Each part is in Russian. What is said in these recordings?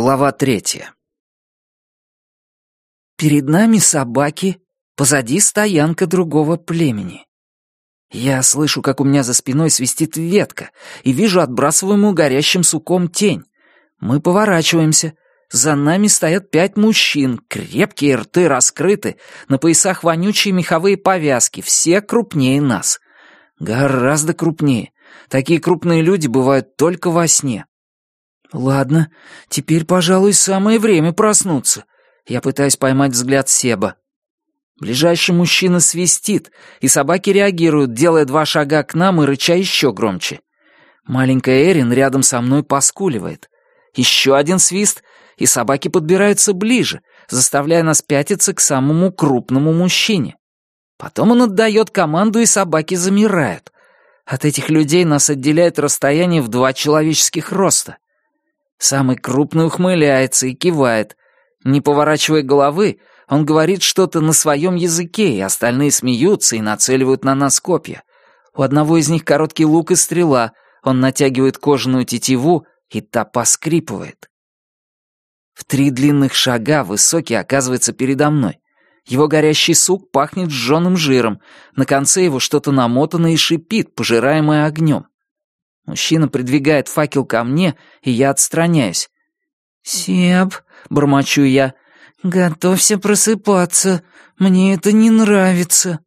Глава третья. Перед нами собаки, позади стоянка другого племени. Я слышу, как у меня за спиной свистит ветка, и вижу отбрасываемую горящим суком тень. Мы поворачиваемся. За нами стоят пять мужчин, крепкие рты раскрыты, на поясах вонючие меховые повязки, все крупнее нас. Гораздо крупнее. Такие крупные люди бывают только во сне. Ладно, теперь, пожалуй, самое время проснуться. Я пытаюсь поймать взгляд Себа. Ближайший мужчина свистит, и собаки реагируют, делая два шага к нам и рыча еще громче. Маленькая Эрин рядом со мной поскуливает. Еще один свист, и собаки подбираются ближе, заставляя нас пятиться к самому крупному мужчине. Потом он отдает команду, и собаки замирают. От этих людей нас отделяет расстояние в два человеческих роста. Самый крупный ухмыляется и кивает. Не поворачивая головы, он говорит что-то на своем языке, и остальные смеются и нацеливают на нас копья. У одного из них короткий лук и стрела, он натягивает кожаную тетиву, и та поскрипывает. В три длинных шага высокий оказывается передо мной. Его горящий сук пахнет сжёным жиром, на конце его что-то намотано и шипит, пожираемое огнем. Мужчина придвигает факел ко мне, и я отстраняюсь. «Себ», — бормочу я, — «готовься просыпаться. Мне это не нравится».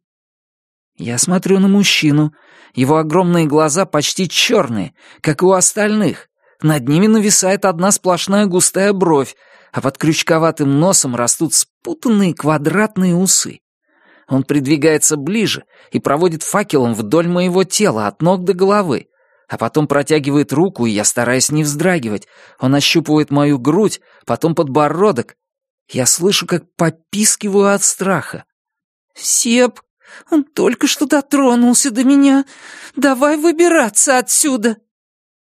Я смотрю на мужчину. Его огромные глаза почти черные, как и у остальных. Над ними нависает одна сплошная густая бровь, а под крючковатым носом растут спутанные квадратные усы. Он придвигается ближе и проводит факелом вдоль моего тела от ног до головы, а потом протягивает руку, и я стараюсь не вздрагивать. Он ощупывает мою грудь, потом подбородок. Я слышу, как попискиваю от страха. «Сеп, он только что дотронулся до меня. Давай выбираться отсюда!»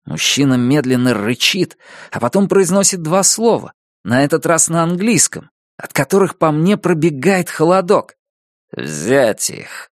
Мужчина медленно рычит, а потом произносит два слова, на этот раз на английском, от которых по мне пробегает холодок. «Взять их!»